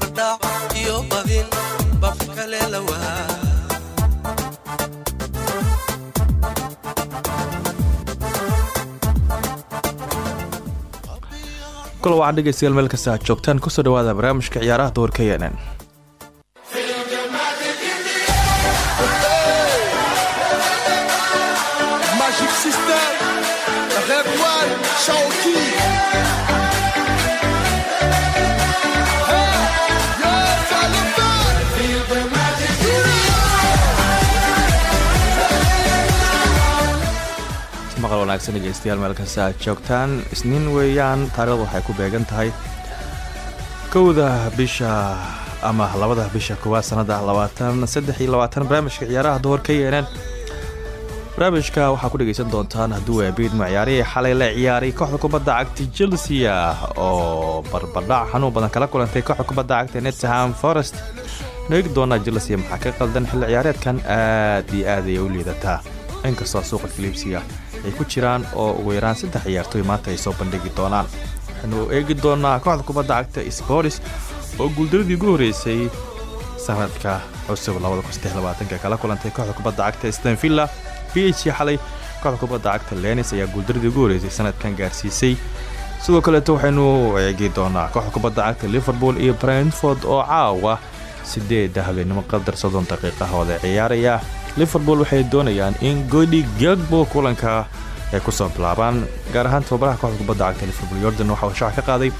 barbardhac iyo badin bafi kale lawaa kula waxaan dhegeystayaal meel kasta aad joogtaan ku soo dhawaada barnaamijka ciyaaraha duhurka yeenen Magic wanaagsan dhegeystayaal meel kasta aad joogtaan. Isniin weeyaan taarikhdu waxay ku beegan tahay kowda bisha ama labada bisha koowaad sanada labaatan saddex iyo labaatan. Barnaamijka ciyaaraha duhur ka yeereen barnaamijka waxaa ku dhegeysan doontaan hadduu aabiidmo ciyaarihii xalay la ciyaaray kooxda kubadda cagta chelsea oo barbardhac xanuun badan kala kulantay kooxda kubadda cagta netham forest. Noegi doonaa chelsea maxaa ka qaldan xilli ciyaareedkan? Aad iyo aad ayay u liidataa. Inkastoo suuqa kaliibsiga ay ku jiraan oo ugu yaraan saddex ciyaartooy maanta ay soo bandhigi doonaan. Waxaynu eegi doonaa kooxda kubadda cagta sports oo guuldaradii ugu horeysay sanadka cusub kala kulantay kooxda kubadda cagta stanvilla b h xalay kooxda kubadda cagta lenis ayaa guuldaradii ugu horeysay sanadkan gaarsiisay. Sidoo kaleeto waxaynu eegi doonaa kooxda kubadda cagta liverpool iyo brentford oo caawa sideeda habeenimo qadar soddon daqiiqahooda ciyaaraya liverpool waxay doonayaan in godi gagbo kulanka ay ku soo bilaabaan gaar ahaan tababaraha kooxda kubadda cagta liverpool. Yordan waxa uu shaaca ka qaaday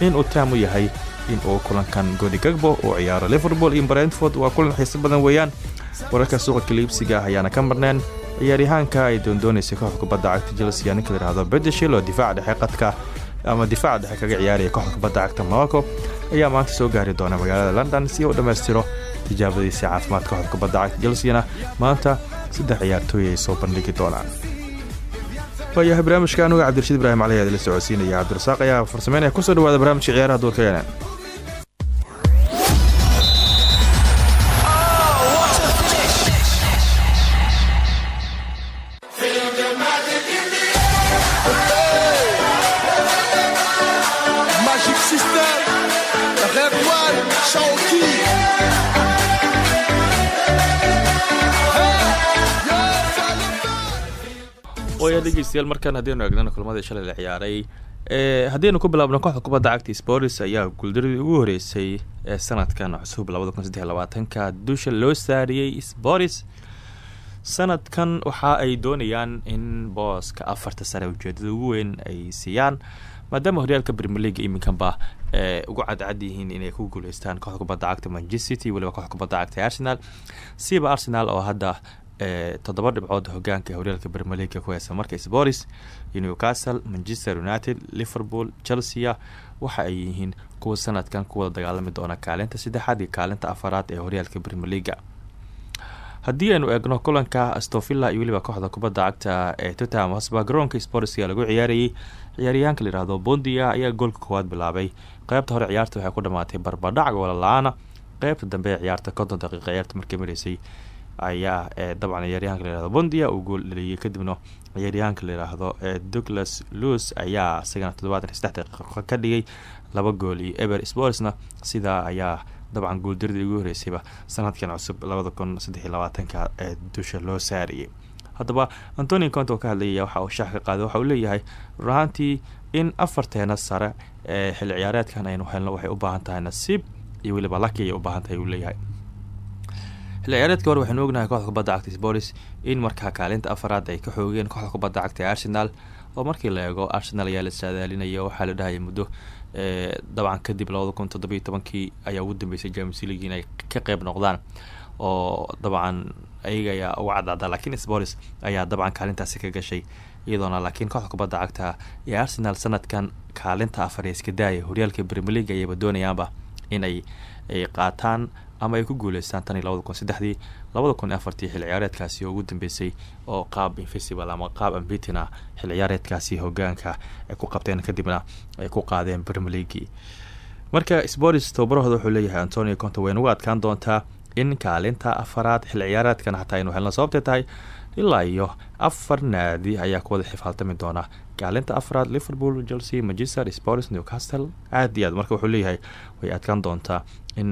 in uu taam u yahay in uu kulankan godi gagbo uu ciyaaro. Liverpool iyo brentford waa kulan xiiso badan weeyaan. Wararka suuqa kaliibsiga ayaana ka marneen. Ciyaaryahaanka ay doondoonaysay kooxda kubadda cagta chelsea ninka layihahdo bedeshil oo difaaca dhexe qadka ama difaaca dhexe kaga ciyaaraya kooxda kubadda cagta morocco ayaa maanta soo gaari doona magaalada london si uu dhammaystiro tijaabadiisa caafimaad kooxda kubadda cagta chelseana. Maanta saddex ciyaartooy ay soo bandhigi doonaan. Waayahay barnaamijka anuga cabdirashiid ibrahim cali aad la socodsiinaya. Cabdirasaaq ayaa farsameynaya. Kusoo dhawaada barnaamijka ciyaaraha duurka yeenen dhegeystayaal markaan haddiinu eegnana kulmadii shalay la ciyaaray ee haddaynu ku bilaabno kooxda kubadda cagta sports ayaa guuldaradii ugu horeysay ee sanadkan cusub ka dusha loo saariyey sports. Sanadkan waxa ay doonayaan in booska afarta sare ujeedada ugu weyn ay siiyaan maadaama horyaalka premier league iminkanba ee ugu cadcad yihiin inay ku guuleystaan kooxda kubadda cagta manchester city weliba kooxda kubadda cagta arsenal. Siba arsenal oo hadda toddoba dhibcood hogaanka horyaalka league ku heysa marka sports newcastle manchester united liverpool chelsea waxa ay yihiin kuwa sanadkan ku wada dagaalami doona kaalinta saddexaad iyo kaalinta afaraad ee horyaalka leaga haddii aynu eegno kulanka astovilla iyo weliba kooxda kubadda cagta ee tottenham hotspur garoonka sportska lagu ciyaarayay. Ciyaaryahaanka layihahdo bondia ayaa goolka koowaad bilaabay. Qeybta hore ciyaarta waxay ku dhamaatay barbadhac goola-la-aana qeybta dambe ee ciyaarta konton daqiiqa ciyaarta markay maraysay ayaa ee dabcan ciyaaryahanka layihahdo bondia uu gool dhaliyay kadibna ciyaaryahanka layidhaahdo ee douglas lewis ayaa isagana toddobaatan iyo daqiiqo ka dhigay laba gool iyo eber sportsna. Sidaa ayaa dabcan guuldaradii ugu horeysayba sanadkan cusub labada kun saddex labaatanka ee dusha loo saariyay. Haddaba antoni conte oo ka hadlayaya waxa uu shaax ka qaaday waxa uu leeyahay run in afarteena sare ee xilli ciyaareedkan aynu helno waxay u baahan tahay nasiib iyo weliba laki ayay u baahan tahay uu leeyahay xilli ciyaareedka hore waxaynu ognahay kooxda kubadda cagta spolis in markaa kaalinta afaraad ay ka xoogeen kooxda kubadda cagta arsenal. Oo markii la eego arsenal ayaa la saadaalinaya waxaa la dhahaya muddo dabcan kadib labada kun toddobiyo tobankii ayaa ugu dambeysay james league inay ka qeyb noqdaan. Oo dabcan ayaga ayaa uga cadcada laakiin spolis ayaa dabcan kaalintaasi ka gashay iyadoona laakiin kooxda kubadda cagta ee arsenal sanadkan kaalinta afar ee iska daaya horyaalka premier league ayayba doonayaanba inay ay qaataan ama ay ku guuleystaan tan iyo labada kun. Saddexdii labada kun afartii xil ciyaareedkaasi ugu dambeysay oo qaab invisible ama qaab ambitin ah xil ciyaareedkaasi hogaanka ay ku qabteen kadibna ay ku qaadeen premier leagui marka sports tababarahooda wuxuu leeyahay antonio conte way nagu adkaan doontaa in kaalinta afaraad xil ciyaareedkan xataa aynu helna sababtay tahay ilaa iyo afar naadi ayaa kuwada xifaaltami doona kaalinta afraad liverpool chelsea manchester sports newcastle. Aad iyo aad marka wuxuu leeyahay way adkaan doontaa in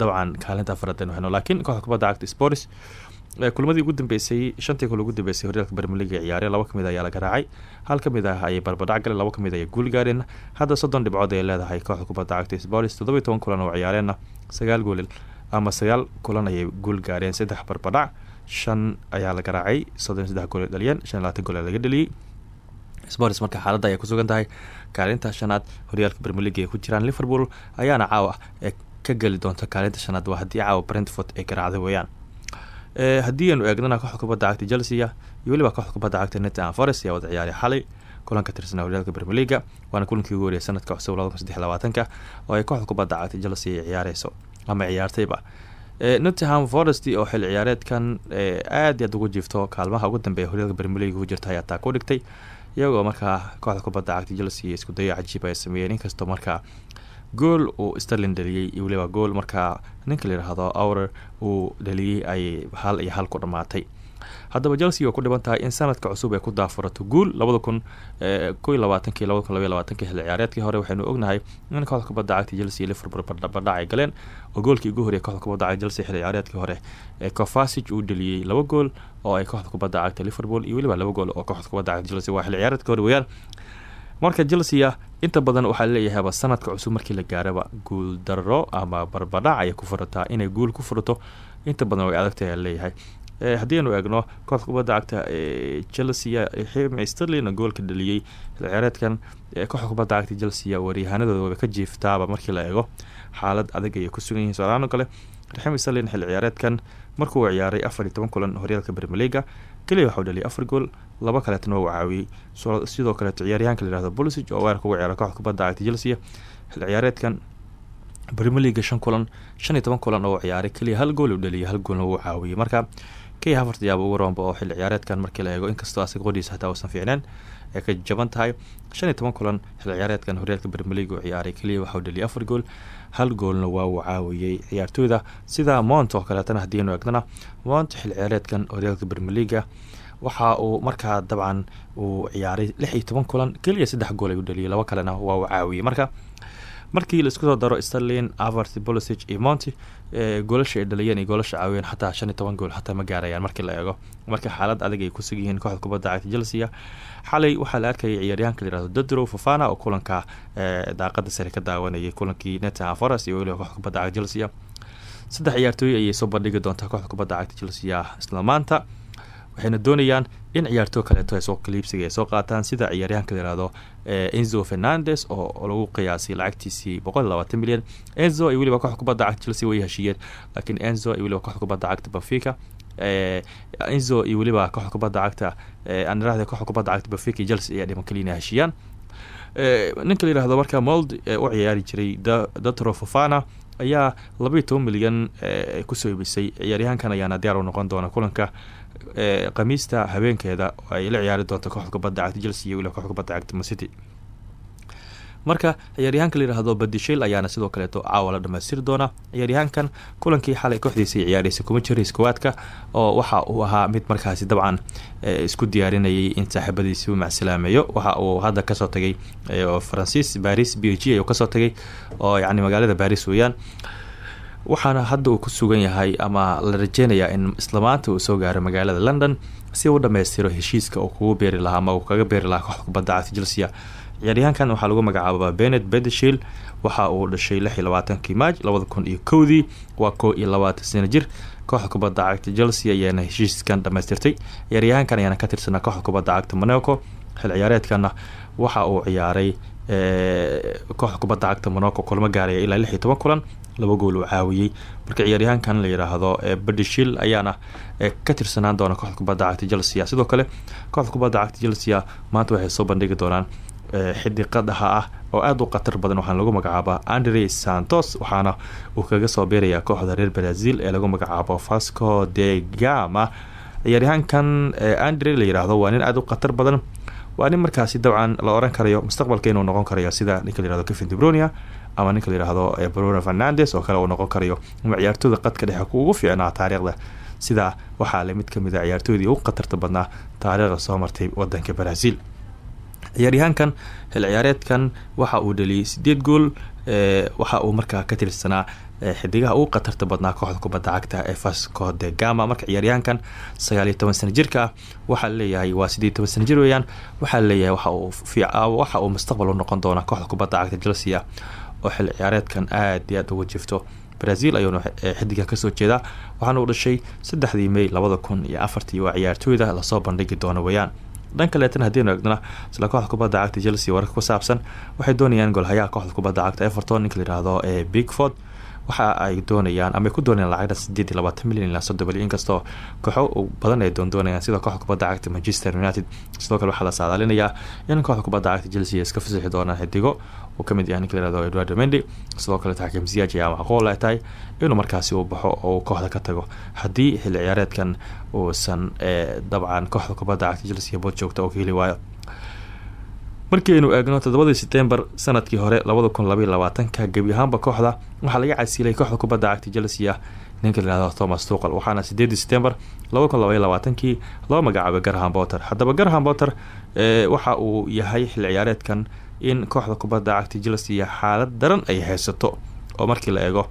dabcan kaalinta afraad aynu helno laakiin kooxda kubadda cagta sports kulmadii ugu dambeysay shantii kul ugu dambeysay horyaalka bermeliga ciyaareen laba ka mid ayaa la garaacay. Hal ka mid ah ayay barbadhac galeen laba ka mid ayay guul gaareen. Hadda soddon dhibcood ay leedahay kooxda kubadda cagta sports toddoba iyo toban kulan oo ciyaareenna sagaal goolil ama sagaal kulan ayay guul gaareen. Saddex barbadhac shan ayaa la garaacay soddon saddex gool dhaliyeen shan labaatan gool laga dhaliyey sports marka xaaladda ayay kusugan tahay kaalinta shanaad horyaalka bermeliga ay ku jiraan liverpool ayaana caawa ee ka geli doonta kaalinta shanaad waa haddii caawa brentford ay garaacday weeyaan. Haddii aynu eegnana kooxda kubadda cagta chelsea iyo weliba kooxda kubadda cagta netan forest ayaa wada ciyaaray xalay kulanka tirsan horyaalka bermeliga waana kulankii ugu horeyay sanadka cusub labada kun saddex labaatanka oo ay kooxda kubadda cagta chelsea ay ama ciyaartayba. Nottingham forest oo xil ciyaareedkan aad aad ugu jiifto kaalmaha ugu dambeeya horyaalka bermeliga ku jirta ayaa taa ku dhigtay iyagoo markaa kooxda kubadda cagta chelsea isku dayo cajiib ay sameeyeen inkastoo markaa gool uu sterlin dhaliyey iyo weliba gool markaa ninka la yidhaahdo ourer uu dhaliyey ay hal iyo hal ku dhammaatay haddaba chelsea oo ku dhiban tahay in sanadka cusub ay ku daafurato guul labada kun xilli ciyaareedkii hore waxaynu ognahay in kooxda kubadda cagta chelsea liverpool bardhac ay galeen oo goolkii ugu horeyay kooxda kubadda cagta chelsea xilli ciyaareedkii hore ee cofasig uu dhaliyey laba gool oo ay kooxda kubadda cagta liverpool iyo weliba laba gool oo kooxda kubadda cagta chelsea waa xilli ciyaareedkii hore weeyaan. Marka chelsea inta badan waxaa laleeyahayba sanadka cusub markii la gaaraba guul darro ama barbadhac ayay ku furataa inay guul ku furato. Inta badan way adagtahay aleeyahay haddii aynu eegno kooxda kubadda cagta chelsea ximi sterlin goolka dhaliyey xilciyaareedkan kooxda kubadda cagta chelsea waryahanadooda waba ka jiiftaaba markii la eego. Xaalad adag ayay ku sugan yihiin soalaano kale. Raxim sterlin xilli ciyaareedkan markuu ciyaaray afar iyo toban kulan horyaalka bermeliga keliya waxau dhaliyay afar gool laba kaleetna waa uu caawiyey sidoo kaleeto ciyaaryahanka layihahdo bolisig oo weerarka uga ciyaara kooxda kubadda cagta chelsea xilli ciyaareedkan bermeliga shan kulan shan iyo toban kulan oo ciyaaray keliya hal gool uu dhaliyay hal goolna wuu caawiyey marka kay hafarta yaaba ugu roonba oo xilli ciyaareedkan. Markii la eego inkastoo asaga qodhiisa hataa uusan fiicneen ee ka jaban tahay shan iyo toban kulan xilli ciyaareedkan horyaalka bermeliga uu ciyaaray keliya waxau dhaliyay afar gool hal goolna waa uu caawiyey ciyaartooyda sida mont oo kaleetana haddii aynu eegnana mont xilli ciyaareedkan horyaalka bermeliga waxa uu markaa dabcan uu ciyaaray lix iyo toban kulan keliya saddex gool ayuu dhaliyay laba kalena waa uu caawiyey marka markii la isku soo daro sterlin avert bolisig iyo monty goolasha ay dhaliyeen iyo goolasha caawiyeen xataa shan iyo toban gool xataa ma gaarayaan markii la eego. Marka xaalad adag ay kusug yihiin kooxda kubadda cagta chelsea xalay waxaa la arkayay ciyaaryahanka layihahdo dodro fofana oo kulanka daaqada sare ka daawanayay kulankii netanham forest iyo weliba kooxda kubadda cagta chelsea saddex ciyaartooy ayay soo bandhigi doontaa kooxda kubadda cagta chelsea isla maanta waxayna doonayaan in ciyaartoo kaleeto ay soo kaliibsiga ay soo qaataan sida ciyaaryahanka layihahdo enzo fernandes oo lagu qiyaasay lacagtiisii boqol labaatan milyan. Enzo iyo weliba kooxda kubadda cagta chelsea way heshiiyeen laakiin enzo iyo weliba kooxda kubadda cagta benfica enzo iyo weliba kooxda kubadda cagta anirahda kooxda kubadda cagta benfica iyo chelsea ayaa dhiman kaliya inay heshiiyaan ninka layihahdo marka mold u ciyaari jiray dotro fofana ayaa laba iyo toban milyan ku soo ibisay ciyaaryahankan ayaana diyaar u noqon doona kulanka khamiista habeenkeeda. Ay la ciyaari doonta kooxda kubadda cagta chelsea iyo weliba kooxda kubadda cagta macity marka ciyaaryahanka layihahdo badishil ayaana sidoo kaleeto caawa la dhamaystiri doona. Ciyaaryahankan kulankii xalay kooxdiisii ciyaareysa kuma jiray iskowaadka oo waxa uu ahaa mid markaasi dabcan isku diyaarinayay in saaxiibadiisi u macsalaameeyo waxa uu hadda ka soo tagay faransiis baris b ayuu ka soo tagay oo yani magaalada baris weeyaan. Waxaana hadda uu ku sugan yahay ama la rajeynayaa in islamaanta uu soo gaaro magaalada london si uu dhammaystiro heshiiska uu kugu beeri lahaa ama uu kaga beeri lahaa kooxda kubadda cagta chelsea ciyaaryahankan waxaa lagu magacaabaa benet bedeshil waxa uu dhashay lix iyo labaatankii maaj labada kun iyo kowdii waa koo iyo labaatan jir. Kooxda kubadda cagta chelsea ayaana heshiiskan dhamaystirtay. Ciyaaryahankan ayaana ka tirsanaa kooxda kubadda cagta monaco xil ciyaareedkana waxa uu ciyaaray kooxda kubadda cagta monaco kulmo gaaraya ilaa lix iyo toban kulan laba gool uu caawiyey. Marka ciyaaryahankan la yidhaahdo bedishil ayaana ka tirsanaan doona kooxda kubadda cagta chelsea. Sidoo kale kooxda kubadda cagta chelsea maanta waxay soo bandhigi doonaan xidiqadaha ah oo aada u khatar badan waxaana lagu magacaaba andre santos waxaana uu kaga soo biirayaa kooxda reer brazil ee lagu magacaabo vasco de gama. Ciyaaryahaankan andre la yiraahdo waa nin aada u khatar badan waa nin markaasi dabcan la oran karayo mustaqbalka inuu noqon karayo sida ninka la yiraahdo kevin debronia ama ninka la yiraahdo bruno fernandes oo kale uu noqon karayo. Ama ciyaartooyda qadka dhexe ku ugu fiicnaa taariikhda. Sidaa waxaa le mid ka mid a ciyaartooydii ugu khatarta badnaa taariikhda soo martay wadanka brazil ciyaaryahaankan xil ciyaareedkan waxa uu dhaliyay sideed gool waxa uu markaa ka tirsanaa xidigaha ugu khatarta badnaa kooxda kubadda cagta ee vasco de gama. Marka ciyaaryahankan sagaal iyo toban sana jirka waxaa la leeyahay waa sideed toban sana jir weeyaan waxaa la leeyahay waxa uu mustaqbal u noqon doonaa kooxda kubadda cagta chelsea oo xil ciyaareedkan aada iyo aada uga jifto. Brazil ayuuna xidiga ka soo jeedaa waxaana uu dhashay saddexdii may labada iyo afartii. Waa ciyaartooyda la soo bandhigi doono weeyaan dhan kaleetana haddiinu egnana isla kooxda kubadda cagta chelsea wararka ku saabsan waxay doonayaan golhayaha kooxda kubadda cagta everton ninka la yihahdo ee bigford waxa ay doonayaan ama ku doonayaan lacagda sideed labaatan milyan ilaa soddon milyan inkastoo kooxo badan ay doondoonayaan sida kooxda kubadda cagta manchester united. Sidoo kale waxaa la saadaalinayaa in kooxda kubadda cagta chelsea iska fasixi doonaan xidigo uu ka mid yahay ninka la yihahdo eduardo mendi sidoo kale taxkiim siyaaj ayaa macquul ay tahay inuu markaasi uu baxo oo kooxda ka tago haddii xilli ciyaareedkan uusan dabcan kooxda kubadda cagta chelsea bood joogta oo ka heli waayo markiaynu eegno toddobadii setembar sannadkii hore labada kun labaiy labaatanka ahaanba kooxda waxaa laga casilay kooxda kubadda cagta chelsea ninka layihahdo thomas tuqal waxaana sideedii setembar laba kun loo magacaabay garham botter haddaba garham botter waxa uu yahay xil ciyaareedkan in kooxda kubadda cagta chelsea xaalad daran ay haysato oo markii la eego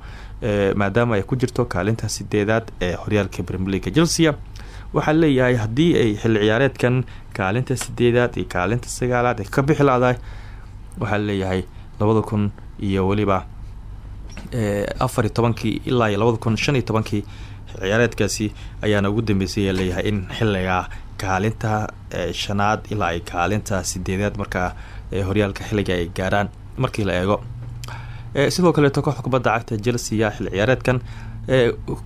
maadaama ay ku jirto kaalinta sideedaad ee horyaalka bremeliga chelsea. Waxaa leeyahay haddii ay xilli ciyaareedkan kaalinta sideedaad iyo kaalinta sagaalaad ay ka bixi laadahay waxaa leeyahay labada kun iyo weliba afar iyo tobankii ilaa iyo labada kun shan iyo tobankii ciyaareedkaasi ayaana ugu dambeysay leeyahay in xilliga kaalinta shanaad ilaa ay kaalinta sideedaad markaa horyaalka xilliga ay gaaraan markii la eego. Sidoo kaleeto kooxda kubadda cagta chelsea xilli ciyaareedkan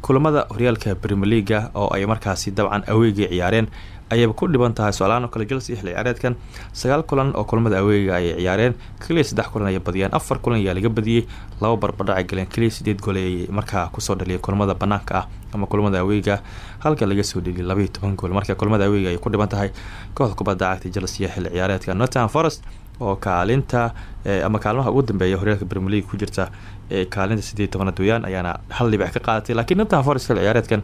kulamada horyaalka premier leaga oo ay markaasi dabcan aweegii ciyaareen ayayba ku dhiban tahay so-alaan oo kale chelsea xilli ciyaareedkan sagaal kulan oo kulamada aweega ayay ciyaareen keliya saddex kulan ayay badiyeen afar kulan ayaa laga badiyey laba barbadhac ay galeen keliya sideed gool ay markaa ku soo dhaliyay kulamada banaanka ah ama kulamada aweega halka laga soo dheliyay labaiyo gool marka kulamada aweega ayay ku dhiban tahay kooxda kubadda cagta chelsea xilli ciyaareedka northam forest oo kaalinta ama kaalmaha ugu dambeeya horyaalka league ku jirta kaalinta sideed tobanaad weyaan ayaana hal dhibic ka qaadatay northam forest xilli ciyaareedkan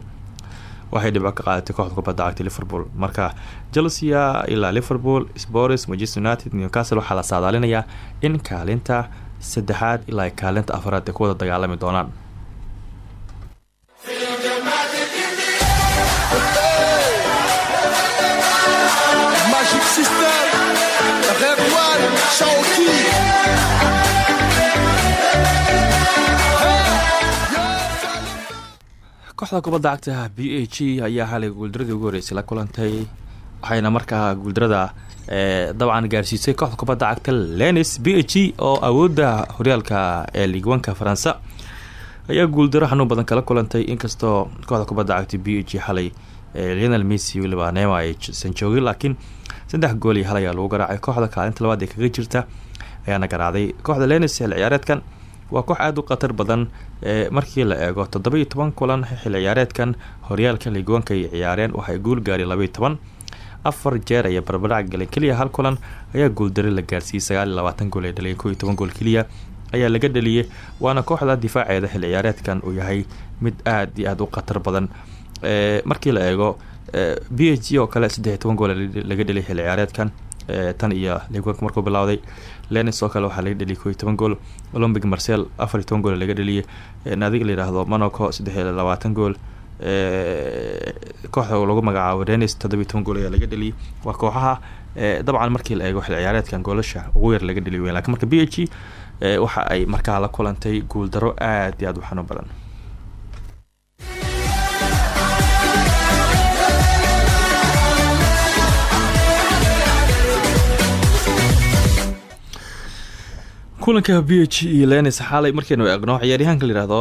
waxay dhibco ka qaadatay kooxda kubadda cagta liverpool. Marka chelsea ilaa liverpool spors manchester united newcastle waxaa la saadaalinayaa in kaalinta saddexaad ilaa kaalinta afaraad ay ku dagaalami doonaan kooxda kubadda cagta b a g ayaa xalay guuldaradii ugu horeysay la kulantay waxayna markaa guuldarada dabcan gaarsiisay kooxda kubadda cagta lenis b a g oo awoodda horyaalka ee liigwanka faransa. Ayaa guuldaro xanuun badan kala kulantay inkastoo kooxda kubadda cagta b a g xalay lionel messi weliba nema aysan joogin laakiin saddex gool iyo hal ayaa lagu garaacay. Kooxda kaalinta labaad ee kaga jirta ayaana garaacday. Kooxda lenis xil ciyaareedkan waa koox aada u khatar badan markii la eego toddoba-iyo toban kulan xil ciyaareedkan. Horyaalka liigwanka ay ciyaareen waxay guul gaareen labaiyo afar jeer ayay barbadhac galeen keliya hal kulan ayaa guuldare la gaarsiiyey. Sagaal iyo labaatan gool ay dhaleen kow iyo toban gool keliya ayaa laga dhaliyay waana kooxda difaaceeda xil ciyaareedkan uu yahay mid aada iyo aada u khatar badan. Markii la eego b h g oo kale saddex iyo toban gool laga dheliyay xil ciyaareedkan tan iyo liigwanka markuu bilowday. Lenis oo kale waxaa laga dheliyay ko toban gool. Olombic marcel afar iyo toban gool laga dheliyay naadiga layidhaahdo monaco saddex iyo labaatan gool. Kooxda lagu magacaabo renis toddobiyo toban gool ayaa laga dheliyay waa kooxaha dabcan markii la eego xil ciyaareedkan goolasha ugu yar laga dheliy laakiin marka b h g waxa ay markaa la kulantay guuldaro aada iyo aada u xanuun badan kulanka b h iyo lenis xaalay markaynu eegno ciyaaryahanka layihahdo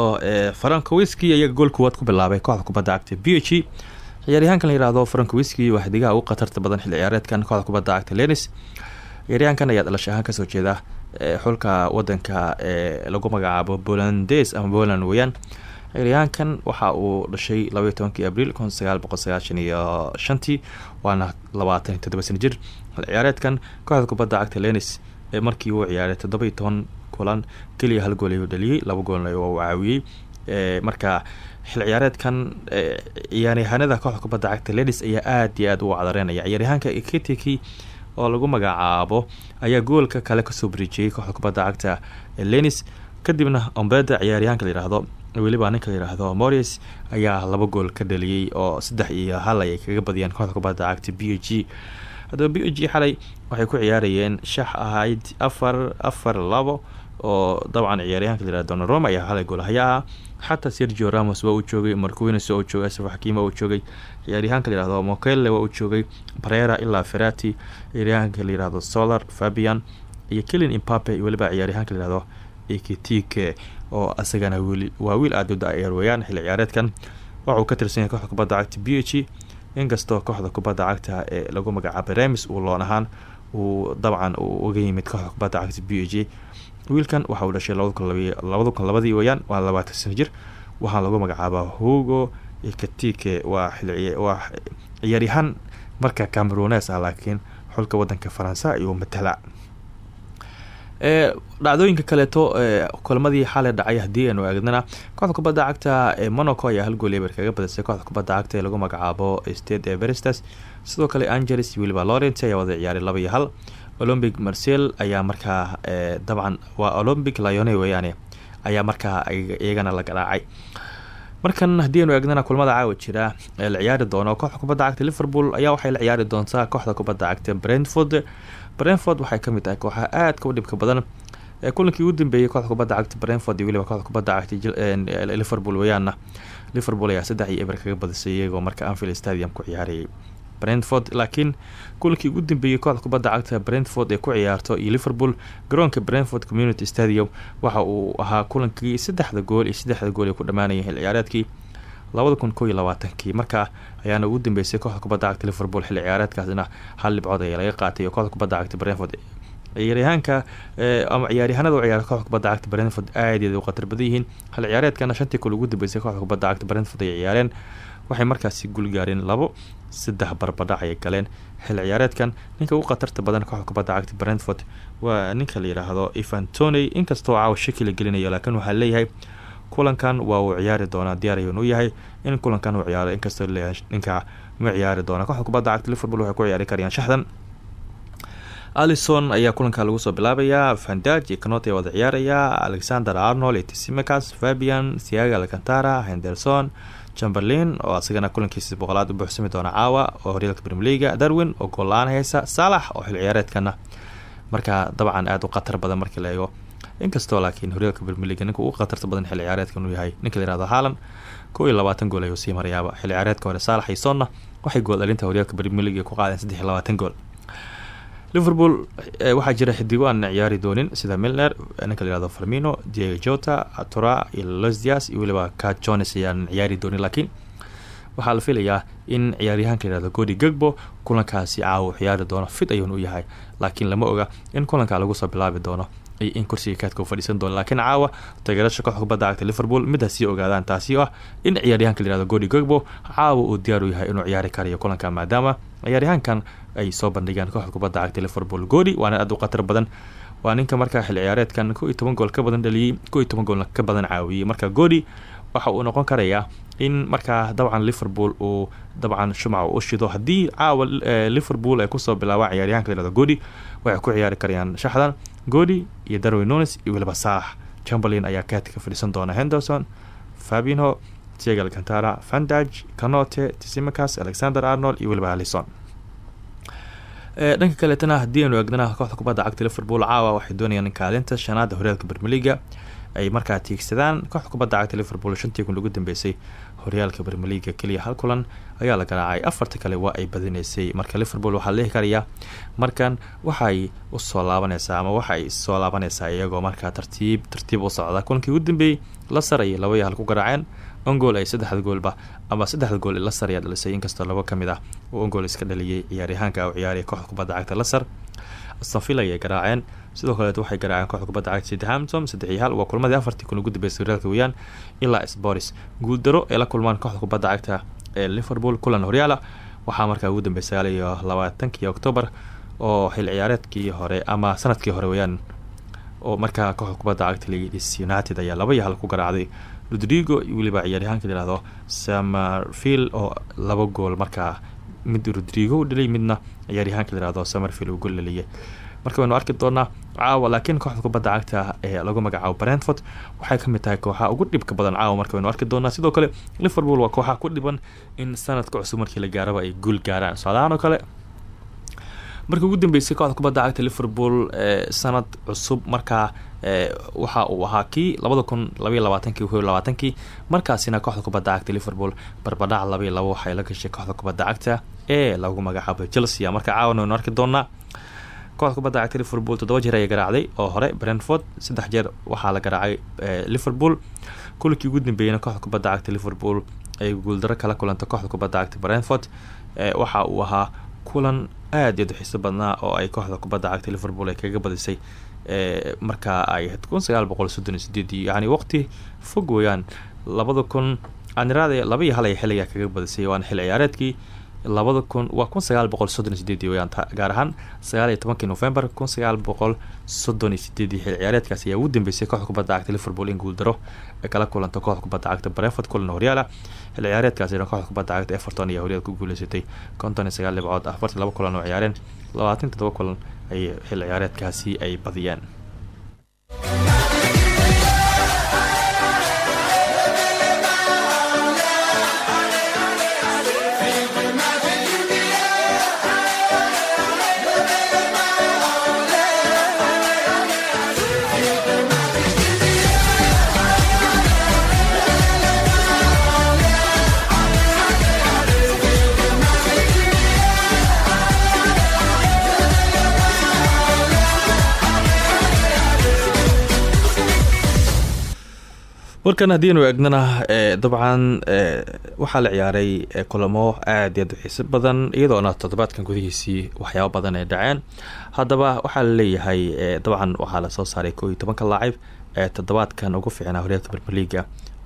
frankowiski ayaa gool kuwaad ku bilaabay kooxda kubadda cagta b h ciyaaryahankan layihahdo frankowiski waa xidigaha ugu khatarta badan xilli ciyaareedkan kooxda kubadda cagta lenis ciyaaryahankan ayaa dhalasha ahaan ka soo jeeda xulka wadanka ee lagu magacaabo polandes ama poland weeyaan. Ciyaaryahankan waxa uu dhashay labaiyo tobankii abriil kun sagaal boqol sagaashan iyo shantii waana labaatan iyo toddoba sana jir ciyaareedkan kooxda kubadda cagta lenis markii uu ciyaaray toddoba iyo toban kulan keliya hal gool ayuu dhaliyey laba goolna waa uu caawiyey marka xil ciyaareedkan ciyaaryahanada kooxda kubadda cagta lenis ayaa aada iyo aada u cadareynaya. Ciyaaryahanka kitiki oo lagu magacaabo ayaa goolka kale ka soo bariijiyey kooxda kubadda cagta lenis kadibna ombeda ciyaaryahanka layihahdo weliba ninka layihahdo morius ayaa laba gool ka dhaliyey oo saddex iyo hal ay kaga badiyeen kooxda kubadda cagta b g haddaba b o g xalay waxay ku ciyaarayeen shax ahayd afar afar labo oo dabcan ciyaaryahanka layihahdo donaroma ayaa xalay goolhaya ah xataa sergio ramos waa uu joogay marquines waa uu joogay asaf xakiim waa uu joogay ciyaaryahanka layihahdo mokele waa uu joogay barera ilaa ferati ciyaaryahanka layihahdo solar fabian iyo kelin impape iyo weliba ciyaaryahanka layihahdo ikitike oo asagana wiil waa wiil aada u da-yar weeyaan xilli ciyaareedkan. Waxauu ka tirsan yahay kooxda kubadda cagta b h inkastoo kooxda kubadda cagta ee lagu magacaabay remis uu loon ahaan uu dabcan uu uga yimid kooxda kubadda cagta b h wiilkan waxa uu dhashay labada kun labadii weeyaan waa labaatan sana jir. Waxaa lagu magacaabaa hugo ikatike waa waa ciyaaryahaan marka camerones ah laakiin xulka wadanka faransa ayuu matala dhacdooyinka kaleeto kulmadii xalay dhacay haddii aynu eegnana kooxda kubadda cagta ee monaco ayaa hal gool eber kaga badisay kooxda kubadda cagta ee lagu magacaabo state everestes sidoo kale angeles iyo weliba lawrence ayaa wada ciyaaray laba iyo hal. Olombic marcel ayaa markaa dabcan waa olombic lione weeyaane ayaa markaa iyagana la garaacay. Markan haddii aynu eegnana kulmada caawa jira ee la ciyaari doono kooxda kubadda cagta liverpool ayaa waxay la ciyaari doontaa kooxda kubadda cagta brentford brentford waxay ka mid tahay kooxaha aadka u dhibka badan ee kulankii ugu dambeeyay kooxda kubadda cagta brentford iyo weliba kooxda kubadda cagta liverpool weeyaana liverpool ayaa saddex iyo eber kaga badisay iyagoo marka anfield stadium ku ciyaarayay. Brentford laakiin kulankii ugu dambeeyey kooxda kubadda cagta brentford ee ku ciyaarto iyo liverpool garoonka brentford community stadium waxa uu ahaa kulankii saddexda gool iyo saddexda gool ee ku dhammaanayay xil ciyaareedkii labada kun koo labaatankii markaa ayaana ugu dambeysay kooxda kubadda cagta liverpool xilli ciyaareedkaasna hal dhibcood ayaa laga qaatay oo kooxda kubadda cagta brentford. Ciyaaryahaanka ama ciyaaryahanada u kooxda kubadda cagta brentford aadaed u khatar badan yihiin. Hal ciyaareedkana shantii kul ugu dambeysay kooxda kubadda cagta brentford ay ciyaareen. Waxay markaasi gul gaareen labo saddex barbadhac ay galeen. Xil ciyaareedkan ninka ugu khatarta badan kooxda kubadda cagta brentford waa ninka la yidhaahdo evan toney. Inkastoo caawa shaki la gelinayo laakiin waxaa leeyahay kulankan waa uu ciyaari doonaa. Diyaar ayuun yahay in kulankan uu ciyaaro inkastoo leeyahay ninka ma ciyaari doona kooxda kubadda cagta liverpool waxay ku ciyaari karayaan shaxdan. Alison ayaa kulanka lagu soo bilaabayaa vandaj iyo canot ayaa wada ciyaaraya alexander arnold iyo tisimakas fabian siaga alcantara henderson chamberlin oo asagana kulankiisa boqolaad u buuxsami doona caawa oo horyaalka brmeliga darwin oo heysa saalax oo xil ciyaareedkana. Markaa dabcan aada u khatar badan markii la eego inkastoo laakiin horyaalka brmeliga ninka ugu khatarta badan xilli ciyaareedkan uu yahay ninka la yihahdo haalan kow gool ayuu sii marayaaba xilli ciyaareedka hore saalax iyo sonna waxay gool dhalinta horyaalka brmeliga ku qaadeen saddex iyo labaatan gool. Liverpool waxaa jira xidigo aan ciyaari doonin sida milner ninka layihahdo farmino diego jota atura iyo losdias iyo weliba jones ayaan ciyaari doonin. Laakiin waxaa la filayaa in ciyaaryahanka layihahdo godi gagbo kulankaasi caawa ciyaari doono fit ayuun u yahay. Laakiin lama oga in kulanka lagu soo bilaabi doono in kursiga kaadka u fadhiisan doono laakiin caawa taageerasha kooxda kubadda cagta liverpool sii ogaadaan taasi ah in ciyaaryahanka layihahdo godi gagbo caawa uu diyaar u yahay inuu ciyaari karayo kulanka maadaama ciyaaryahankan ay soo bandhigaan kooxda kubadda cagta liverpool. Godi waana aad u khatar badan waa ninka markaa xil ciyaareedkan ko iyo toban gool ka badan dhaliyey ko iyo ka badan caawiyey marka godi waxa uu noqon karayaa in markaa dabcan liverpool uu dabcan shumaca u shido. Haddii caawa liverpool ay ku soo bilaabaan ciyaaryahanka layihahdo godi waxay ku ciyaari karayaan shaxdan godi iyo darwin nunes iyo weliba saalax chamberlin ayaa kaadka fadhiisan doona henderson fabinho tiago alcantara vandaj canote tisimakas alexander arnold iyo weliba alison dhanka kaleetana haddii aynu eegnana kooxda kubadda cagta liverpool caawa waxay doonayaan in kaalinta shanaada horyaalka bermeliga ay markaa tiigsadaan kooxda kubadda cagta liverpool shantii kun ugu dambeysay horyaalka bermeliga keliya hal kulan ayaa la garaacay. Afarta kale waa ay badinaysay. Marka liverpool waxaa leehi karayaa. Markan waxay u soo laabanaysaa ama waxaay soo laabanaysaa iyagoo markaa tartiib tartiib u socda. Kulankii ugu dambeeyey lasar ayay laba iyo hal ku garaaceen. Ongool ay saddexda goolba ama saddexda gool lasar ayaa dhalisay. Inkastoo laba ka mid ah uu ongool iska dhaliyay ciyaaryahaanka u ciyaaraya kooxda kubadda cagta lasar astonville ayay garaaceen. Sidoo kaleet waxay garaaceen kooxda kubadda cagta southampton saddex iyo hal waa kulmadii afartii kun ugu dambeysay horyaalka weeyaan ilaa sporis guuldaro ay la kulmaan kooxda kubadda cagta ee liverpool kulan horyaala. Waxaa markaa ugu dambeysay sagaal iyo labaatankii octoobar oo xil ciyaareedkii hore ama sannadkii hore weeyaan oo markaa kooxda kubadda cagta leeds united ayaa laba iyo hal ku garaacday. Rodrigo weliba ciyaaryahaanka layihahdo samerfield oo laba gool markaa mid rodrigo u dhalay midna ciyaaryahaanka layihahdo samerfield uu gol dhaliyay marka waynu arki doonaa caawa laakiin kooxda kubadda cagta ee lagu magacaabo brentford waxay ka mid tahay kooxaha ugu dhibka badan caawa. Marka waynu arki doonaa sidoo kale liverpool waa kooxaha ku dhiban in sanadka cusub markii la gaaraba ay guul gaaraan. Socdaan oo kale markii ugu dambeysay kooxda kubadda cagta liverpool ee sanad cusub markaa waxa uu ahaa kii labada kun labaiy labaatankii ko labaatankii markaasina kooxda kubadda cagta liverpool barbadhac labaiy labo waxay la gashay kooxda kubadda cagta ee lagu magacaabo chelsea. Marka caawan waynu arki doonaa kooxda kubadda cagta liverpool toddoba jeer ayay garaacday. Oo hore brentford saddex jeer waxaa la garaacay liverpool. Kulankii ugu dambeeyeyna kooxda kubadda cagta liverpool ay guuldaro kala kulantay kooxda kubadda cagta brentford. Waxa uu ahaa kulan aad iyo xiiso badnaa oo ay kooxda kubadda cagta liverpool ay kaga badisay markaa ay ahayd kun sagaal boqol soddon iyo sideedii yacni waqti fog weeyaan. Labada kun aniraade laba iyo hal ay xiligaa kaga badisay waana xil ciyaareedkii labada kun waa kun sagaal boqol soddon sideedii weyaan gaar ahaan sagaal iyo tobankii november kun sagaal boqol soddon sideedii xil ciyaareedkaasi ayaa ugu dambeysay kooxda kubadda cagta liverpool in guuldaro kala kulanta kooxda kubadda cagta breford kulan horyaala xil ciyaareedkaasina kooxda kubadda cagta everton ayaa horyaal ku guuleysatay konton iyo sagaal dhibcood afartan laba kulan oo ciyaareen labaatan todoba kulan ay xil ciyaareedkaasi ay badiyeen warkan haddiinu eegnana dabcan waxaa la ciyaaray kulamo aad aad xiiso badan iyadoona toddobaadkan gudihiisii waxyaabo badan ay dhaceen. Haddaba waxaa la leeyahay dabcan waxaa la soo saaray koo iyo tobanka laacib ee toddobaadkan ugu fiicnaa horyaalka leaga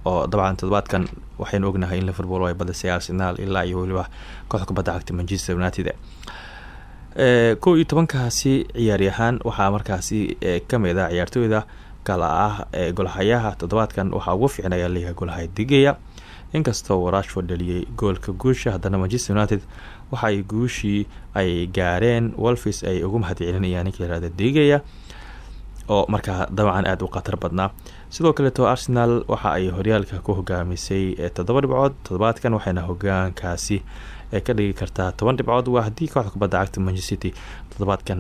oo dabcan toddobaadkan waxaynu ognahay in liverpool ay badisay arsenal ilaa iyo weliba kooxda kubadda cagta manchester united koo iyo tobankaasi ciyaaryahaan waxaa markaasi ka mid a ciyaartooyda kala ah ee golhayaha toddobaadkan waxaa ugu fiicnaya leeyahay golhaya digeya. Inkastoo rashford dhaliyay goolka guusha haddana manchester united waxa ay guushii ay gaareen wolfis ay ugu mahad celinayaan ninka yirahda digeya oo markaa dabcan aada u khatar badnaa sidoo kaleeto arsenal waxa ay horyaalka ku hogaamisay toddoba dhibcood toddobaadkan waxayna hogaankaasi ka dhigi kartaa toban dhibcood waa haddii kooxda kubadda cagta manchester city toddobaadkan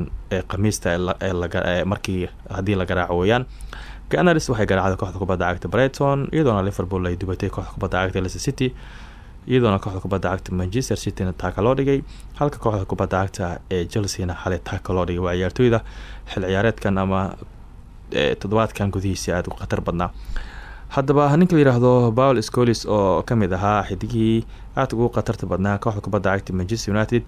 khamiista markii haddii la garaaco weyaan. Ganars waxay garaacday kooxda kubadda cagta brighton iyadoona liverpool ay dubatay kooxda kubadda cagta leicester city iyadoona kooxda kubadda cagta manchester cityna taaka loo dhigay halka kooxda kubadda cagta ee chelseana xalay taaka loo dhigay. Waa ciyaartooyda xil ciyaareedkan ama toddobaadkan gudihiisa aada u khatar badnaa haddaba ninka la yiraahdo paul scolis oo ka mid ahaa xidigihii aada ugu khatarta badnaa kooxda kubadda cagta manchester united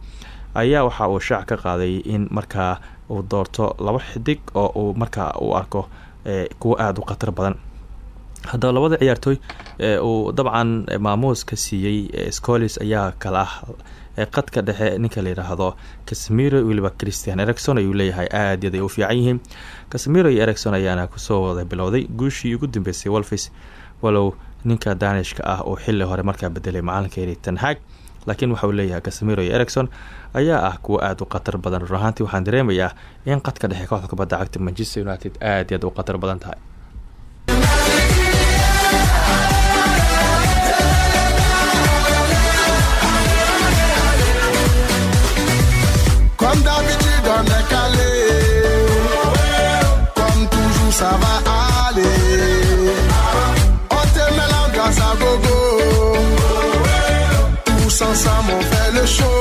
ayaa waxa uu shaac ka qaaday in markaa uu doorto laba xidig oo uu markaa uu arko kuwa aada u khatar badan. Haddaba labada ciyaartooy uu dabcan maamuus ka siiyey scolis ayaa kala ah qadka dhexe ninka la yiraahdo casemiro weliba christian ericson ayuu leeyahay aad yaad ay u fiican yihiin. Casemiro iyo ericson ayaana ku soo wada bilowday guushii ugu dambeysay wolfis walow ninka danishka ah uu xili hore markaa bedelay macalinka eri tanhag laakiin waxauu leeyahay casemiro iyo ericson ayaa ah kuwa aada u khatar badan. Run waxaan dareemayaa in qadka dhexe kooxda kubadda cagta manchester united aad yaad u khatar badan tahay ça va aller. On te met l'ambiance à gogo. Tous ensemble, on fait le show.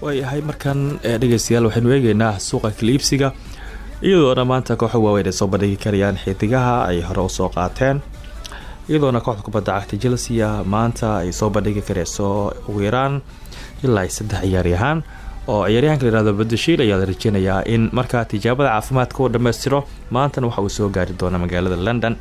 La waayahay markan dhegeystayaal waxaynu eegeynaa suuqa kaliibsiga iyadoona maanta kooxo waaweyn ay soo bandhigi karayaan xidigaha ay hore u soo qaateen iyadoona kooxda kubadda cagta chelsea maanta ay soo bandhigi kareyso ugu yaraan ilaa saddex ciyaaryahaan oo ciyaaryahanka layihahdo badashiil ayaa la rajeynayaa in markaa tijaabada caafimaadka uu dhammaystiro. Maantana waxa uu soo gaari doona magaalada london.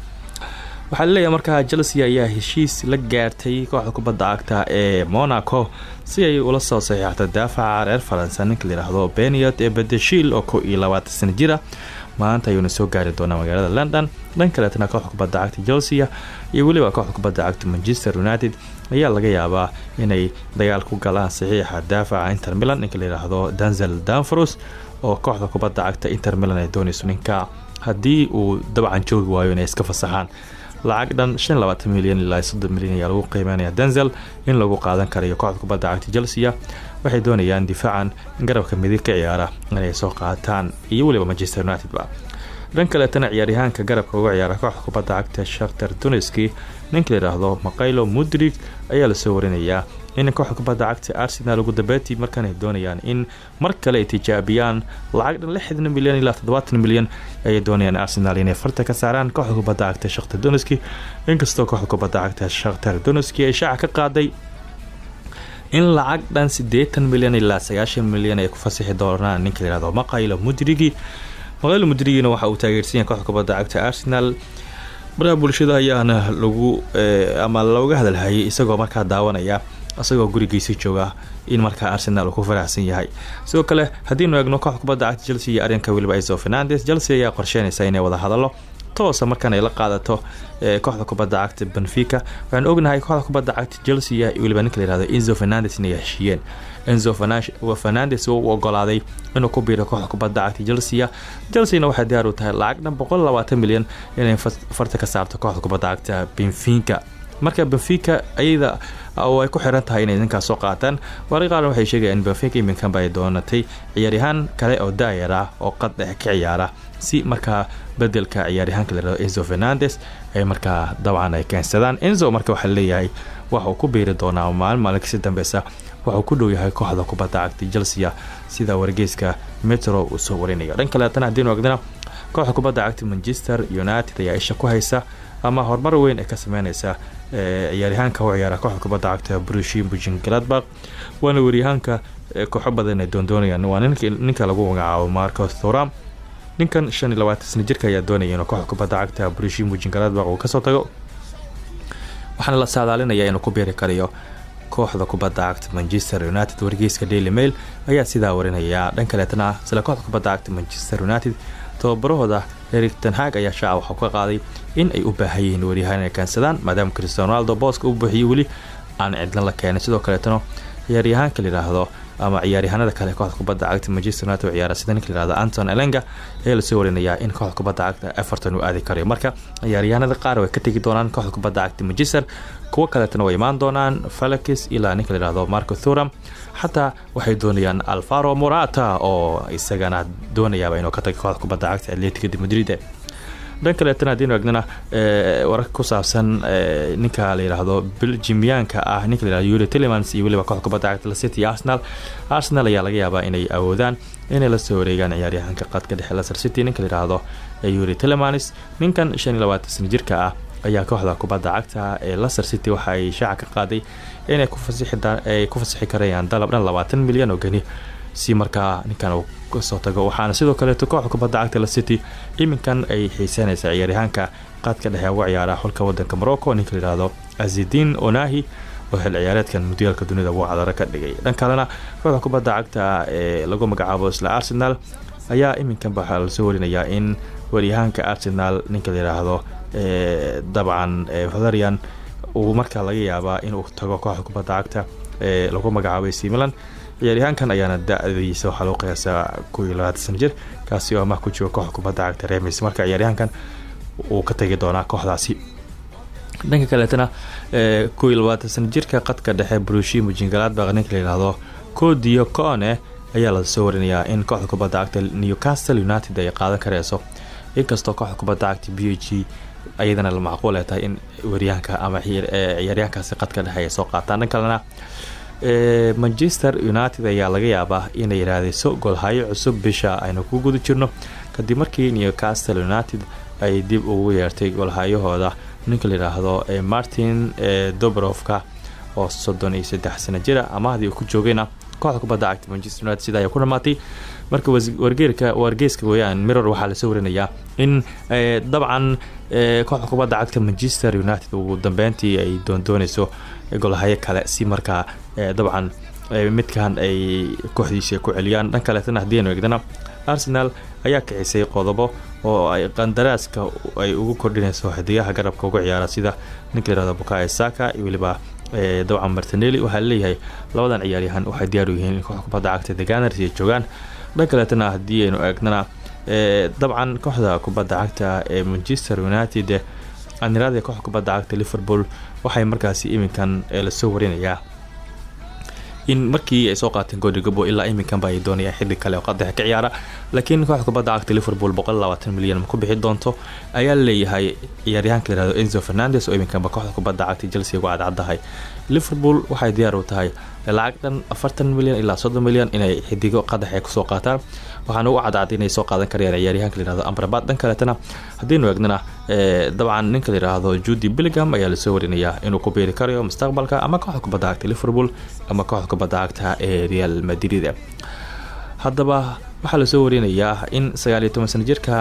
Waxaa la leeyahay markaa chelsea ayaa heshiis la gaartay kooxda kubadda cagta ee monaco si ay ula soo saxiixato daafaca reer faransa ninka layidhaahdo beniot ee badashiil oo ko iyo labaatan sana jira maanta ayuuna soo gaari doonaa magaalada london. Dhan kaleetana kooxda kubadda cagta chelsea iyo weliba kooxda kubadda cagta manchester united ayaa laga yaabaa inay dagaal ku galaan saxiixa daafaca inter milan ninka layidhaahdo danzel danfros oo kooxda kubadda cagta inter milan ay doonayso ninka. Haddii uu dabcan joogi waayo inay iska fasaxaan lacag dhan milyan ilaa milyan ayaa lagu qiimeynaya denzel in lagu qaadan karayo kooxda kubadda cagta chelsea waxay doonayaan difaacan garabka midig ka ciyaara inay soo qaataan iyo weliba manchester united ba. Dhan kaleetana ciyaaryahaanka garabka uga ciyaara kooxda kubadda cagta shakhtar duneski ninka layidhaahdo maqaylo mudrig ayaa la soo warinayaa in kooxda kubadda cagta arsenal ugu dambeyntii markaan ay doonayaan in mar kale ay tijaabiyaan lacag dhan lixdan milyan ilaa toddobaatan milyan ayay doonayaan arsenal inay farta ka saaraan kooxda kubadda cagta shakhtar duneski inkastoo kooxda kubadda cagta shakhtar duneski ay shaaca ka qaaday in lacag dhan siddeetan milyan ilaa sagaashan milyan ay ku fasixi doonaan. Ninka layihahdo maqaylo mudrigi. Maqaylo mudrigina waxa uu taageersan yahay kooxda kubadda cagta arsenal. Baraha bulshada ayaana lagu ama looga hadalhayay isagoo markaa daawanaya isagoo gurigiisa jooga in markaa arsenal uu ku faraxsan yahay. Sidoo kale haddiinu eegno kooxda kubadda cagta chelsea iyo aryanka weliba iso fernandes chelsea ayaa qorsheynaysa inay wada hadalo toosa markaan ay la qaadato kooxda kubadda cagta benfica. Waxaan ognahay kooxda kubadda cagta chelsea iyo weliba ninka layihahdo enzo fernandes inay heshiiyeen. Enzo fernandes uu ogolaaday inuu ku biiro kooxda kubadda cagta chelsea chelseana waxay diyaar u tahay lacag dhan boqol labaatan milyan inay farta ka saarto kooxda kubadda cagta benfica. Marka benfica ayada oo ay ku xiran tahay inay ninkaas soo qaataan waari qaarna waxay sheegayaan benfica iminkanba ay doonatay ciyaaryahaan kale oo daayar ah oo qad dhex ka ciyaara si markaa bedelka ciyaaryahaanka layihahdo enzo fernandes ay markaa dabcan ay keensadaan. Enzo marka waxaa leeyahay waxa uu ku biiri doonaa maalin maalinkasi dambeysa waxuu ku dhow yahay kooxda kubadda cagta chelsea sida wargeyska metro uu soo warinayo dhan kaleetana haddiinu egnana kooxda kubadda cagta manchester united ayaa isha ku haysa ama horumar weyn ay ka sameyneysa ciyaaryahaanka u ciyaara kooxda kubadda cagta brushi bujin gladbak waana waryahaanka kooxo badan ay doondoonayaan waa ninka lagu magacaabo marco thoram ninkan shan iyo labaatan sana jirka ayaa doonaya inuu kooxda kubadda cagta brushi bujin gladbak uu ka soo tago. Waxaana la saadaalinaya inuu ku biiri karayo kooxda kubadda cagta manchester united. Wargeyska daily mail ayaa sidaa warinaya dhan kaleetana isla kooxda kubadda cagta manchester united tababarahooda erik tanhag ayaa shaaca waxau ka qaaday in ay u baahan yihiin waryahaan inay keensadaan maadaama cristiano ronaldo booska u buuxiyey weli aan cidlan la keenin. Sidoo kaleetana ciyaaryahaanka layidhaahdo ama ciyaaryahanada kale kooxda kubadda cagta manchester united ciyaara. Sida ninka layihahdo anton elenga ayaa la soo warinayaa in kooxda kubadda cagta everton uu aadi karayo. Marka ciyaaryahanada qaar way ka tegi doonaan kooxda kubadda cagta manchester. Kuwo kaleetana way imaan doonaan falakis ilaa ninka layihahdo marco thuram. Xataa waxay doonayaan alvaro morata oo isagana doonayaaba inuu ka taga kooxda kubadda cagta atletica de madrid dhan kaleetana haddiinu egnana wararka ku saabsan ninka layidhaahdo belgimiyaanka ah ninka layihahdo yuri telemans iyo weliba kooxda kubadda cagta lacity iyo arsenal. Arsenal ayaa laga yaabaa inay awoodaan inay la soo wareegaan ciyaaryahanka qadka dhexe leicester city ninka layidhaahdo yuri telemans ninkan shan iyo labaatan jirka ah ayaa kooxda kubadda cagta ee leicester city waxa ay shaaca ka qaaday inay ay ku fasixi karayaan dalab dhan labaatan milyan oo geni si markaa ninkan ka soo tago. Waxaana sidoo kaleeto kooxda kubadda cagta la city iminkan ay xiiseynaysaa ciyaaryahaanka qaadka dhexe uga ciyaara xulka wadanka morocco. Ninka layihahdo azidin onahi oo xil ciyaareedkan mudyaalka dunida wuu cadaro ka dhigay. Dhan kalena kooxda kubadda cagta ee lagu magacaabo isla arsenal ayaa iminkanba waxaa la soo warinayaa in waryahaanka arsenal ninka layihaahdo dabcan valerian uu markaa laga yaabaa inuu tago kooxda kubadda cagta ee lagu magacaabay similan ciyaaryahaankan ayaana da-diisa waxaa loo qiyaasaa kow iyo labaatan jir kaasi oo amaah ku jiro kooxda kubadda cagta remis marka ciyaaryahankan uu ka tagi doonaa kooxdaasi. Dhanka kaleetana kow iyo labaatan sana jirka qadka dhexe brushi mujingaladbaq ninka layihahdo codiyo cone ayaa la soo warinayaa in kooxda kubadda cagta newcastle united ay qaadan kareyso inkastoo kooxda kubadda cagta b g ayadana la macquul ay tahay in waryahanka ama ciyaaryahankaasi qadka dhexe ay soo qaataan. Kalena manchester united ayaa laga yaabaa inay raadeyso golhayo cusub bisha aynu ku guda jirno. Kadib markii newcastle united ay dib ugu yeertay golhayahooda ninka layidhaahdo martin dobrofka oo soddon iyo saddex sana jira amahdii uu ku joogayna. Kooxda kubadda cagta manchester united sida ayaa ku dhamaatay marka wargeerka wargeeska weeyaan mirror waxaa la soo warinayaa in dabcan kooxda kubadda cagta manchester united ugu dambeyntii ay doondooneyso golhayo kale si markaa dabcan midkan ay kooxdiisa ku celiyaan. Dhan kaleetana haddii aynu eegdana arsenal ayaa kicisay qodobo oo ay qandaraaska ay ugu kordhinayso xidigaha garabka uga ciyaara sida ninka layirahdo bukayo saka iyo weliba dabcan martinelli. Waxaa la leeyahay labadan ciyaaryahan waxay diyaar u yihiin kubadda cagta the gunners ay joogaan. Dhan kaleetana haddii aynu eegnana dabcan kooxda kubadda cagta ee manchester united anirada kooxda cagta liverpool waxay markaasi iminkan la soo warinayaa in markii ay soo qaateen godigabo ilaa iminkanba ay doonayaan xiddig kale oo qadaxa ka ciyaara laakiin kooxda kubadda cagta liverpool milyan ma ku bixi doonto ayaa la leeyahay ciyaaryahanka layirahdo enzo fernandes oo iminkanba kooxda kubadda cagta chelsea ugu cadcaddahay liverpool waxay diyaar u tahay lacag dhan afartan milyan ilaa soddon milyan inay xidigo qadax ay ku soo qaataan. Waxaana u cadcaaday inay soo qaadan karayaan ciyaaryahanka layirahdo amrabat dhan kaleetana haddiinu eegnana dabcan ninka layidhaahdo judy billingham ayaa la soo warinayaa inuu ku biiri karayo mustaqbalka ama kooxda kubadda cagta liverpool ama kooxda kubadda cagta ee real madrid. Haddaba waxaa la soo warinayaa in sagaaliyo toban sana jirka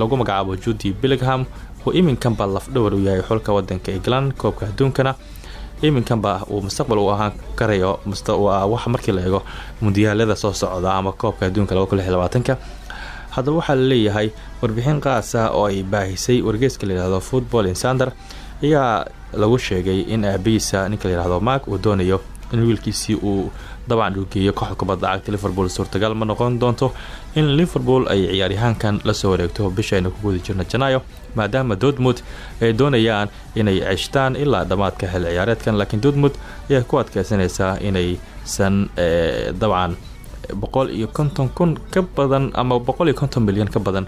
lagu magacaabo judy billingham oo iminkanba lafdhawar u yahay xulka wadanka england koobka adduunkana iminkanba uu mustaqbal u ahaan karayo wax markii la eego mundiyaalada soo socda ama koobka adduunka ka haddaba waxaa la leeyahay warbixin qaasa oo ay baahisay wargeeska layihahdo football insander ayaa lagu sheegay in aabihiisa ninka layihahdo mark uu doonayo in wiilkiisii uu dabcan dhugeeyo kooxda kubadda cagta liverpool suurtagal ma noqon doonto in liverpool ay ciyaaryahaankan la soo wareegto bishaynu ku guda jirna janaayo maadaama dortmund ay doonayaan inay ceshtaan ilaa dhammaadka xil ciyaareedkan laakiin dortmund ayaa ku adkeysanaysaa inaysan dabcan boqol iyo konton kun ka badan ama boqol iyo konton milyan ka badan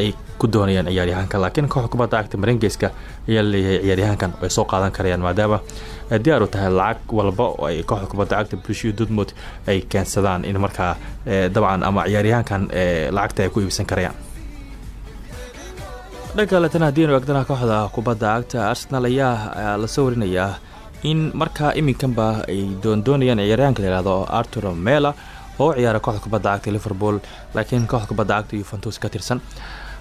ay ku doonayaan ciyaaryahaanka laakiin kooxda kubadda cagta marengeyska ayaa la leeyahay ciyaaryahaankan ay soo qaadan karayaan maadaama diyaar u tahay lacag walba oo ay kooxda kubadda cagta bulshiyo dortmund ay keensadaan in markaa dabcan ama ciyaaryahaankan lacagta ay ku iibsan karayaan. Dhanka letana eegdana kooxda kubadda cagta arsenal ayaa la soo warinayaa in markaa iminkanba ay doondoonayaan ciyaaryahanka layihahdo artur mela oo u ciyaara kooxda kubadda cagta liverpool laakiin kooxda kubadda cagta yuventus ka tirsan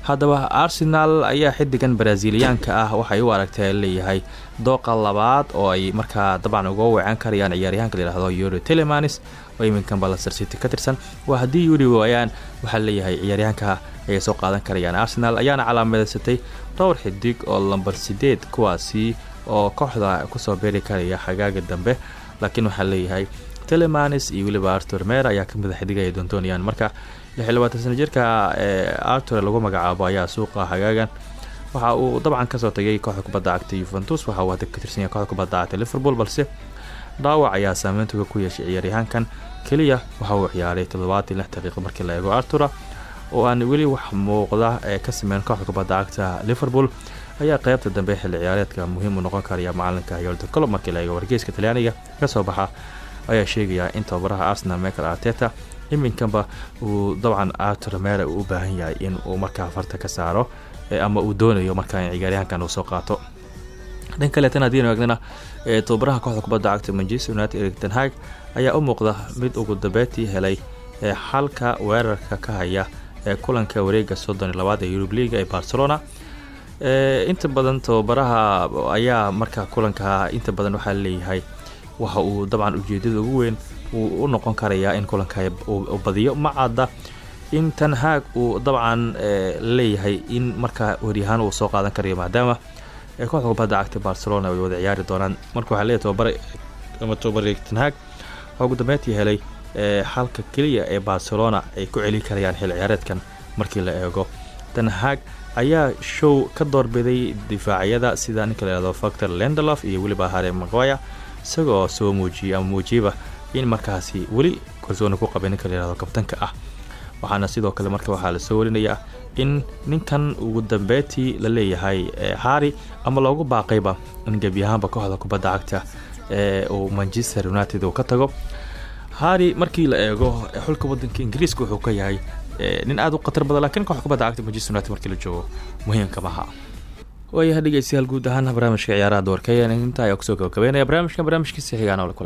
haddaba arsenal ayaa xidigan braziliyaanka ah waxay u aragtay leeyahay dooqa labaad oo ay markaa dabcan uga weecan karayaan ciyaaryahanka layihahdo yuri telemanis oo iminkanba laster city ka tirsan. Waa haddii yuri waayaan waxaa leeyahay ciyaaryahanka ayay soo qaadan karayaan. Arsenal ayaana calaamadeysatay dhowr xidig oo lamber sideed kuwaasi oo kooxda ku soo beeri karaya xagaaga dambe. Laakiin waxaa leeyahay telemanis iyo weliba artur ayaa ka mid a xidig ay doondoonayaan marka sana jirka artur lagu magacaabo ayaa suuqa hagaagan. Waxa uu dabcan ka soo tagay kooxda kubadda cagta yuventus waxa uu ka tirsanya kooxda kubadda cagta liverpool balse dhaawac ayaa saameyntuga ku yeeshay ciyaaryahaankan keliya waxa uu ciyaaray toddobaatan lix daqiiqo markii la eego artura oo aan weli wax muuqda ee ka sameyn kooxda kubadda cagta liverpool. Ayaa qeybta dambe xilli ciyaareedka muhiim u noqon karaya macalinka yordan colob markii la eego wargeyska talyaaniga. Kasoo baxa ayaa sheegaya in tababaraha arsenal michael arteta iminkanba uu dabcan artur mere uu u baahan yahay in uu markaa farta ka saaro ama uu doonayo markaa in ciyaaryahankan uu soo qaato. Dhan kaleetan haddiinu eegnana tababaraha kooxda kubadda cagta manchester united erik ten hag ayaa u muuqda mid ugu dambeetii helay xalka weerarka ka haya ee kulanka wareega soddon iyo labaad ee yurub leaga ee barcelona. Inta badan tababaraha ayaa markaa kulanka inta badan waxaa leeyahay waxa uu dabcan ujeedada ugu weyn uu u noqon karayaa in kulanka badiyo. Ma cadda in tan haag uu dabcan leeyahay in markaa waryahaan uu soo qaadan karayo maadaama kooxda kubadda cagta barcelona ay wada ciyaari doonaan. Marka waxaa leeyahay tababare ama tababare tan haag waxaa ugu dambeyntii helay xalka keliya ee barcelona ay ku celi karayaan xil ciyaareedkan markii la eego. Tan haag ayaa show ka doorbiday difaacyada sida ninka layihahdo factor lendelof iyo weliba hare magoya isagoo soo muujiyay ama in markaasi weli kalsooni ku qabay ninka layihahdo kabtanka ah. Waxaana sidoo kale marka waxaa la soo warinayaa in ninkan ugu dambeetii la leeyahay hari ama loogu baaqayba in gebi ahaanba kooxda kubadda cagta ee uu manchester united uu ka tago. Hari markii la eego xulka wadanka ingiriiska wuxuu ka yahay nin aada u khatar badan lakiin kooxda kubadda cagta manchester united markii la joogo muhiimka maha waayaha dhegeystayaal guud ahaan barnaamijka ciyaaraha doorka intaa ayaa ku soo gabagabeynaya barnaamijkan barnaamijkiisa xigaan oo la